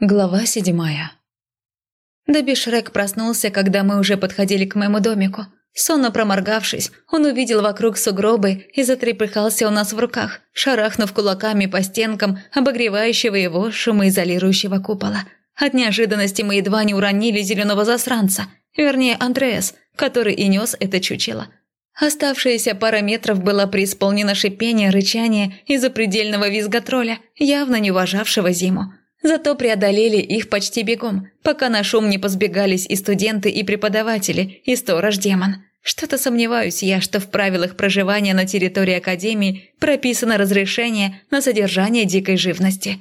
Глава седьмая. Добби Шрек проснулся, когда мы уже подходили к моему домику. Сонно проморгавшись, он увидел вокруг сугробы и затрепыхался у нас в руках, шарахнув кулаками по стенкам обогревающего его шумоизолирующего купола. От неожиданности мы едва не уронили зеленого засранца, вернее Андреас, который и нес это чучело. Оставшаяся пара метров была преисполнена шипения, рычания и запредельного визга тролля, явно не уважавшего зиму. Зато преодолели их почти бегом, пока на шум не позбегались и студенты, и преподаватели, и сторож-демон. Что-то сомневаюсь я, что в правилах проживания на территории Академии прописано разрешение на содержание дикой живности.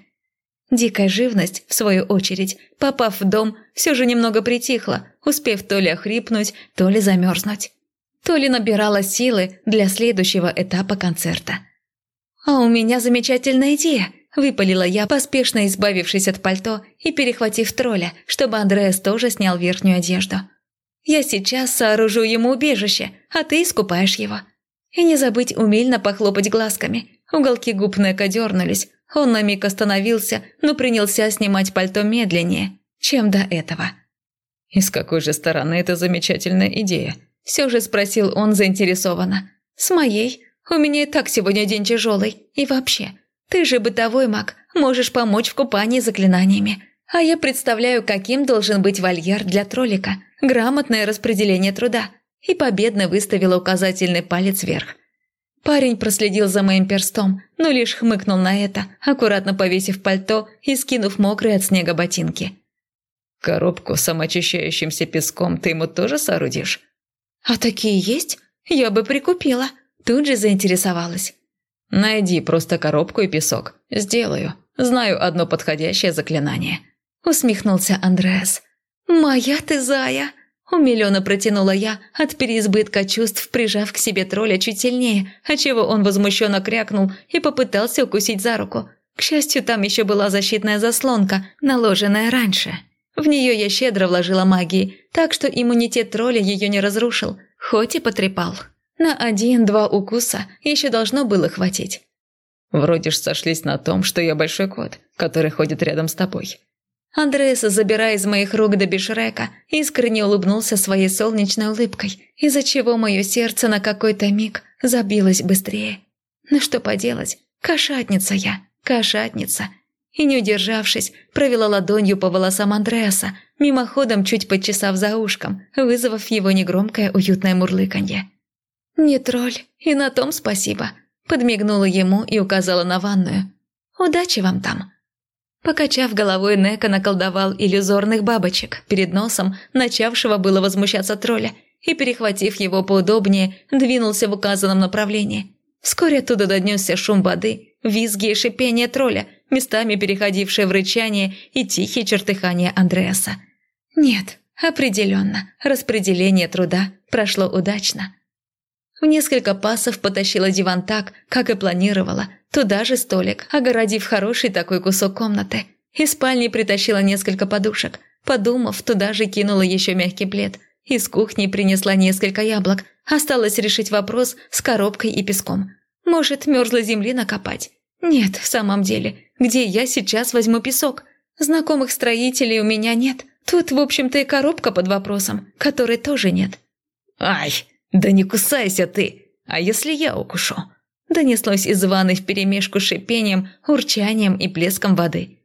Дикая живность, в свою очередь, попав в дом, все же немного притихла, успев то ли охрипнуть, то ли замерзнуть. То ли набирала силы для следующего этапа концерта. «А у меня замечательная идея!» Выпалила я, поспешно избавившись от пальто и перехватив тролля, чтобы Андреас тоже снял верхнюю одежду. «Я сейчас сооружу ему убежище, а ты искупаешь его». И не забыть умильно похлопать глазками. Уголки губ Нека дернулись. Он на миг остановился, но принялся снимать пальто медленнее, чем до этого. «И с какой же стороны эта замечательная идея?» Все же спросил он заинтересованно. «С моей. У меня и так сегодня день тяжелый. И вообще, ты же бытовой маг, можешь помочь в купании заклинаниями. А я представляю, каким должен быть вольер для троллика. Грамотное распределение труда. И победно выставила указательный палец вверх. Парень проследил за моим перстом, но лишь хмыкнул на это, аккуратно повесив пальто и скинув мокрые от снега ботинки. «Коробку с самоочищающимся песком ты ему тоже соорудишь?» «А такие есть? Я бы прикупила». Тут же заинтересовалась. Найди просто коробку и песок. Сделаю. Знаю одно подходящее заклинание. Усмехнулся Андреас. Моя ты зая. Умиленно протянула я, от переизбытка чувств прижав к себе тролля чуть сильнее, отчего он возмущенно крякнул и попытался укусить за руку. К счастью, там еще была защитная заслонка, наложенная раньше. В нее я щедро вложила магии, так что иммунитет тролля ее не разрушил, хоть и потрепал. На один-два укуса еще должно было хватить. Вроде ж сошлись на том, что я большой кот, который ходит рядом с тобой. Андреас, забирая из моих рук до Бишрека, искренне улыбнулся своей солнечной улыбкой, из-за чего мое сердце на какой-то миг забилось быстрее. Ну что поделать, кошатница я, кошатница. И не удержавшись, провела ладонью по волосам Андреаса, мимоходом чуть подчесав за ушком, вызвав его негромкое уютное мурлыканье. «Не тролль, и на том спасибо», – подмигнула ему и указала на ванную. «Удачи вам там». Покачав головой, Нека наколдовал иллюзорных бабочек перед носом, начавшего было возмущаться тролля, и, перехватив его поудобнее, двинулся в указанном направлении. Вскоре оттуда донесся шум воды, визги и шипение тролля, местами переходившее в рычание и тихие чертыхания Андреаса. Нет, определенно, распределение труда прошло удачно. В несколько пасов потащила диван так, как и планировала. Туда же столик, огородив хороший такой кусок комнаты. Из спальни притащила несколько подушек. Подумав, туда же кинула еще мягкий плед. Из кухни принесла несколько яблок. Осталось решить вопрос с коробкой и песком. Может, мерзлой земли накопать? Нет, в самом деле, где я сейчас возьму песок? Знакомых строителей у меня нет. Тут, в общем-то, и коробка под вопросом, которой тоже нет. «Ай!» «Да не кусайся ты! А если я укушу?» Донеслось из ванной вперемешку с шипением, урчанием и плеском воды.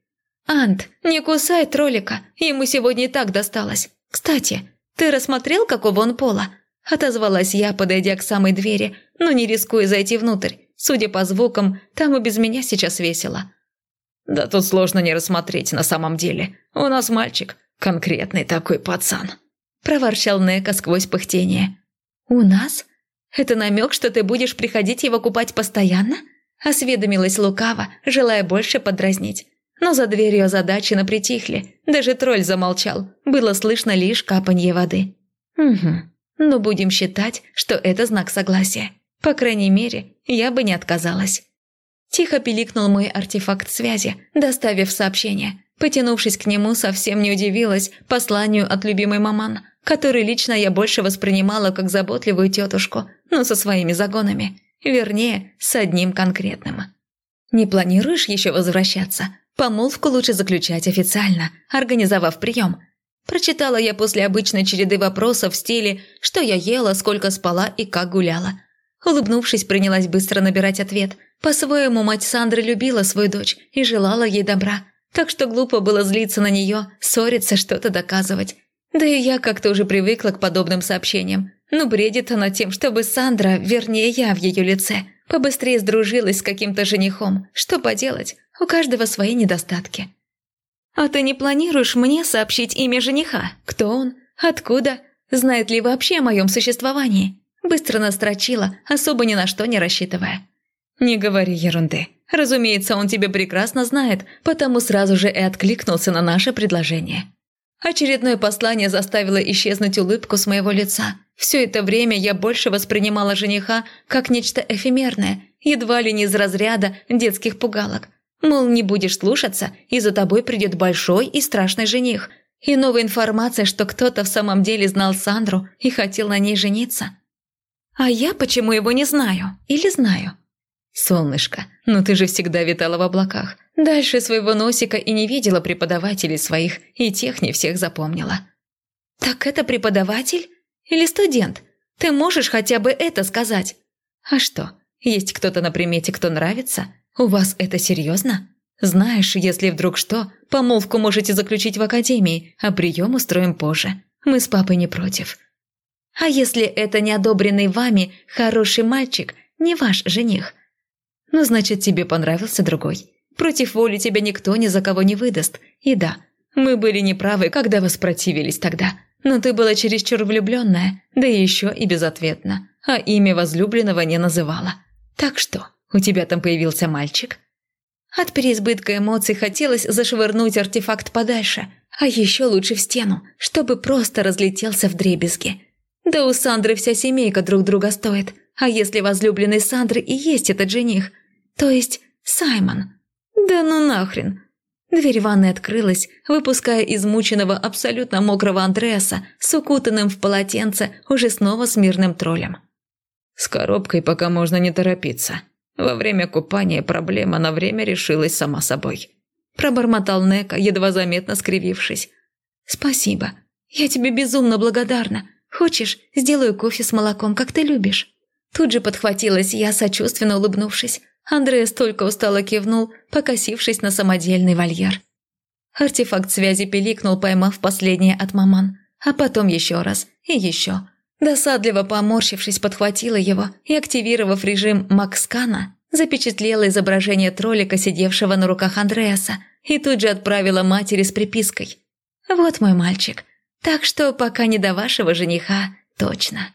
«Ант, не кусай троллика, ему сегодня и так досталось. Кстати, ты рассмотрел, какого он пола?» Отозвалась я, подойдя к самой двери, но не рискуя зайти внутрь. Судя по звукам, там и без меня сейчас весело. «Да тут сложно не рассмотреть на самом деле. У нас мальчик, конкретный такой пацан», – проворчал Нека сквозь пыхтение. «У нас? Это намек, что ты будешь приходить его купать постоянно?» Осведомилась лукаво, желая больше подразнить. Но за дверью озадаченно притихли. Даже тролль замолчал. Было слышно лишь капанье воды. «Угу. Ну, будем считать, что это знак согласия. По крайней мере, я бы не отказалась». Тихо пиликнул мой артефакт связи, доставив сообщение. Потянувшись к нему, совсем не удивилась посланию от любимой маман – который лично я больше воспринимала как заботливую тетушку, но со своими загонами. Вернее, с одним конкретным. «Не планируешь еще возвращаться?» Помолвку лучше заключать официально, организовав прием. Прочитала я после обычной череды вопросов в стиле «что я ела, сколько спала и как гуляла». Улыбнувшись, принялась быстро набирать ответ. По-своему, мать Сандры любила свою дочь и желала ей добра. Так что глупо было злиться на нее, ссориться, что-то доказывать. Да и я как-то уже привыкла к подобным сообщениям. Ну, бредит она тем, чтобы Сандра, вернее я в ее лице, побыстрее сдружилась с каким-то женихом. Что поделать, у каждого свои недостатки. «А ты не планируешь мне сообщить имя жениха? Кто он? Откуда? Знает ли вообще о моем существовании?» Быстро настрочила, особо ни на что не рассчитывая. «Не говори ерунды. Разумеется, он тебя прекрасно знает, потому сразу же и откликнулся на наше предложение». Очередное послание заставило исчезнуть улыбку с моего лица. Все это время я больше воспринимала жениха как нечто эфемерное, едва ли не из разряда детских пугалок. Мол, не будешь слушаться, и за тобой придет большой и страшный жених. И новая информация, что кто-то в самом деле знал Сандру и хотел на ней жениться. А я почему его не знаю? Или знаю? «Солнышко, ну ты же всегда витала в облаках. Дальше своего носика и не видела преподавателей своих, и тех не всех запомнила». «Так это преподаватель? Или студент? Ты можешь хотя бы это сказать?» «А что, есть кто-то на примете, кто нравится? У вас это серьезно? Знаешь, если вдруг что, помолвку можете заключить в академии, а прием устроим позже. Мы с папой не против». «А если это не одобренный вами хороший мальчик, не ваш жених?» Ну, значит, тебе понравился другой. Против воли тебя никто ни за кого не выдаст. И да, мы были неправы, когда воспротивились тогда. Но ты была чересчур влюбленная, да и еще и безответна. А имя возлюбленного не называла. Так что, у тебя там появился мальчик?» От переизбытка эмоций хотелось зашвырнуть артефакт подальше, а еще лучше в стену, чтобы просто разлетелся в дребезги. Да у Сандры вся семейка друг друга стоит, а если возлюбленный Сандры и есть этот жених, то есть Саймон. Да ну нахрен. Дверь ванной открылась, выпуская измученного абсолютно мокрого Андреаса с укутанным в полотенце уже снова с мирным троллем. С коробкой пока можно не торопиться. Во время купания проблема на время решилась сама собой. Пробормотал Нека, едва заметно скривившись. «Спасибо. Я тебе безумно благодарна. Хочешь, сделаю кофе с молоком, как ты любишь?» Тут же подхватилась я, сочувственно улыбнувшись. Андреас только устало кивнул, покосившись на самодельный вольер. Артефакт связи пиликнул, поймав последнее от маман. А потом еще раз. И еще. Досадливо поморщившись, подхватила его и, активировав режим Макскана, запечатлела изображение троллика, сидевшего на руках Андреаса, и тут же отправила матери с припиской. «Вот мой мальчик. Так что пока не до вашего жениха, точно».